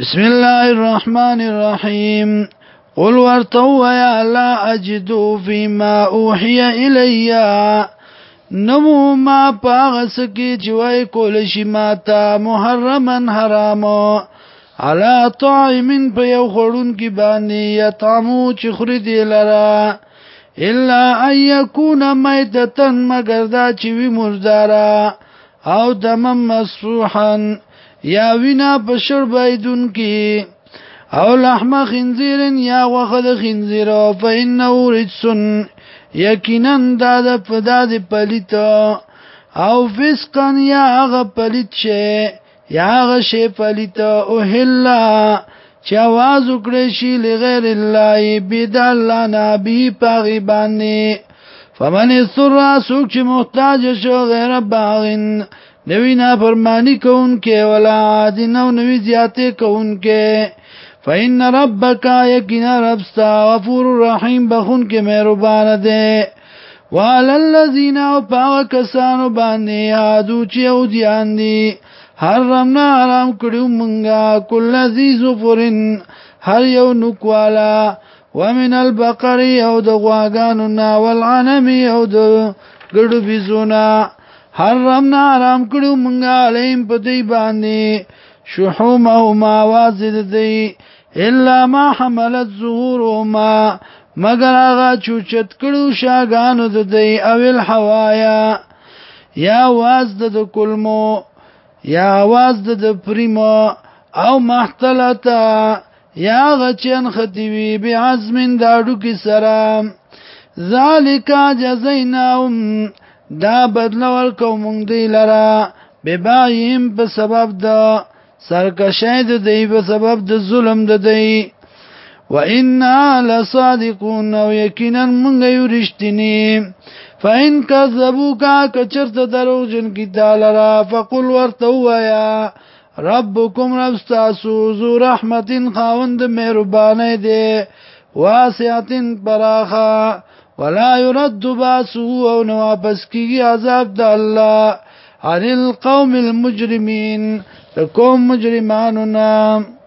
بسم الله الرحمن الرحيم قل ورتو يا لا اجد فيما اوحي الي نمو ما پاغس کی جوای کول شي ماتا محرمن حرامو علا طعمن په یو خورون کی باندې یطعمو چې خوري دی لرا الا ايكون ميتة مگر دا چې وی مردارا او دم مسروحا یا وینا پشر بایدون کی او لحم خنزیر یا وخد خنزیر فإنه رجسن یقینا دا د پدا د پلیت او فسقن یا هغه پلیت شي یا هغه شي پلیت او هلا چا واز وکړي شي لغیر الله بدل نبی پاغي باندې فمن سر سوک چې محتاج شو غیر باغن نوی نافرمانی کون کې ولا عاد نو نوی زیاته کون کې فإن ربك يكن ربستا غفور رحيم بخون کې مهربان دي وعلى الذين وباكسانو باندې یادو چې او ځان دي حرمنا حرام کړو مونږه کل عزیز فرن هر یو نکوالا ومن البقر او د غواګانو نا والعنم او د ګړو بيزونا حرمنا حرام کړو مونږه علیم په دی باندې شحوم او ماواز دی الا ما حملت ظهورهما مگر هغه چوچت کړو شاګانو د دی او الحوايا یا واز د کلمو یا واز د پریمو او محتلتا یا غچن خطیوی بعزم داړو کی سره ذالک جزایناهم دا بدلول کو مونږ دی لرا ببایم په سبب د سرکشای د دی په سبب د ظلم د دی و انا لصادقون او یقینا مونږ یو رښتینی فإن كذبوك كچرت درو جن کی تعالی فقل ورتو یا ربکم رب تاسو ذو رحمت خاوند مهربانه دی واسعتن براخه ولا يرد باسه او نوابس واپس عذاب د الله عن القوم المجرمين لكم مجرمانو نام